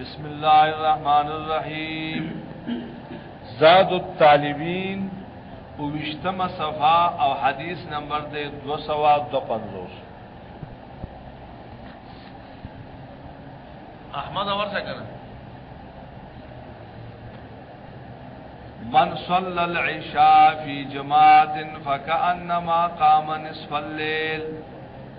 بسم الله الرحمن الرحیم زاد الطالبین او وشتم صفا او حدیث نمبر دے دو سوا دو پندوس احمد اور سے کرنا من صلى العشاء في جماعة فكأنما قام نصف الليل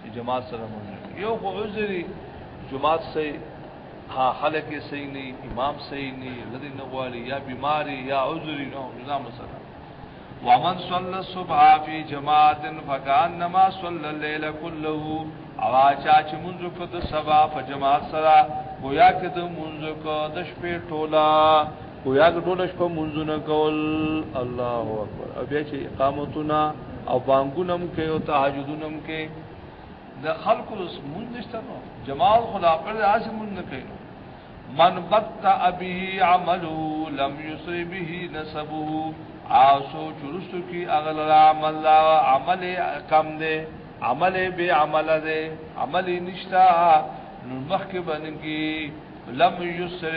چې جماعت سره مونږ یو خو عذري جماعت سي ها خلک یې صحیح نه امام صحیح نه لدی نه غواړي یا بیماری یا عذري نو جنا مسله ومن صلى الصبح في جماعت فكانما صلى الليل كله او چا چې مونږ کو د سبا په جماعت سره گویا کې د مونږ کو د شپې ټوله کو یا ټول شپه منځونه کول الله اکبر او بیا چې اقامتونه او بانګونم کې او تهجدونم کې د خلکو مونږ نشته نو جماعت خدا پر داسې مونږ نه کوي من بطع به عمله لم يسر به نسبه آسو چرستو کی اغل عمل لا عمل کم دے عمل بے عمل دے عمل نشتا نو مخک بنگی لم يسر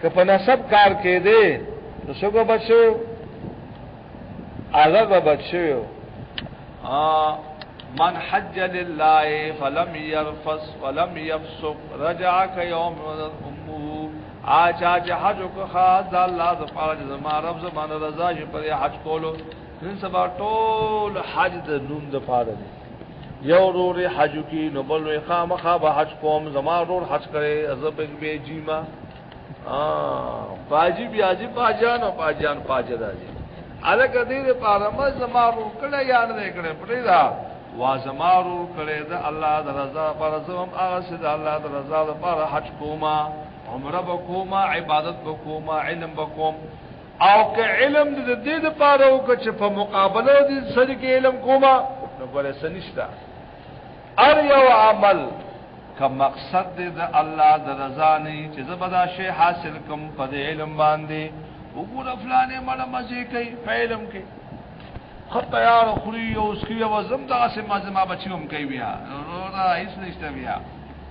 که په نسب کار کې دی نو څوک بچو هغه به بچو من حج لله فلم يرفس ولم يفسق رجع كيوم امه آچا چې حج کو خاص د الله د پاره زما رب زما رضا چې پر حج کولو نن سبا ټول حج د نوم د پاره دی یو رور حج کی نو بل وی خامخا به حج کوم زما رور حج کرے عذاب به جیما ا پاجی بیا جی پاجان او پاجان پاجا دی الک دې پاره ما زما رور کړه یا نه کړه پرې دا وا زما رور کړه دا الله د رضا پر زوم هغه چې د الله د رضا لپاره حج کوما عمره بکوما عبادت بکوما علم بکوما او که علم د دې لپاره او که په مقابله د سړي کې علم کوما نو ګوره سنشتہ ار یو عمل که مقصد دې د الله د رضا نه چې زبدا شی حاصل کوم په علم باندې وګوره فلانه مړه مزه کوي په علم کې خط یار خوري او اسکی او زم دغه سم ما بچوم کوي بیا نو دا هیڅ نشته بیا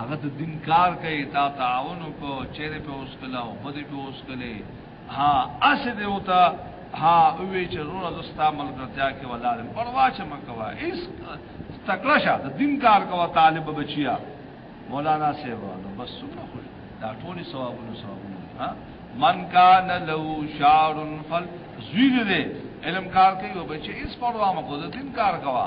هغه ته دین کار کوي تا تعاون کو چیرې په اوس کلا او خود په اوس کله ها اس دې وتا ها وی چې روح زستا ملګرتیا کې ولار پروا چې مکوا اس تکړه شه د دین کار کوه طالب بچیا مولانا سیوا نو بس څومره خو دا ټول ثوابونه ثوابونه ها من کان لو شعر فل زوی دې علم کار کوي او بچي اس پروا مکو د دین کار کوه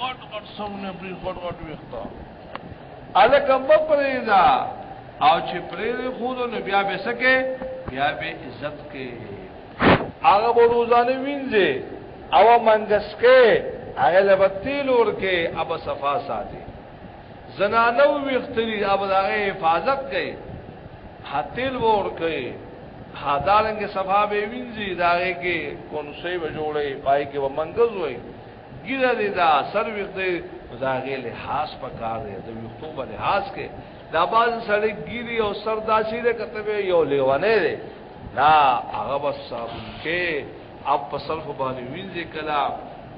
غټ غټ سونه پری غټ غټ ویخته الکه مپری دا او چې پری خود نو بیا به سکه بیا به عزت کې هغه به روزانه وینځي او منګس کې هغه لبتی لور کې اب صفا ساتي زنانو ویختری اب دغه حفاظت کوي حتیل ور کوي حدارنګ صفا به وینځي داغه کې کونسي به جوړي پای کې ومنګز وي ګیره دی دا سر ویخت دی دا غی لحاظ پا کار دی دا ویختو با لحاظ که دا باز سر گیری او سر داسی دی کتب یو لیوانه دی نا هغه بس صابون که اپ پا صرف بانی وینزی کلا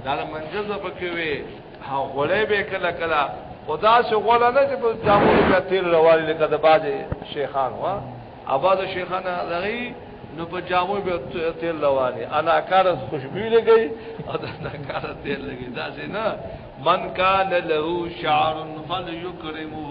دانا منجز پا کوی ها غلی بی کلا کلا خدا سے غلا نه چې په جامو کې تیر روان لکه د باج شیخان وا اباده شیخانه لغی نو په جامو به تیل لواني انا کار خوشبو لګي او دا کار تیل لګي دا څنګه من کان له شعر فليكرمه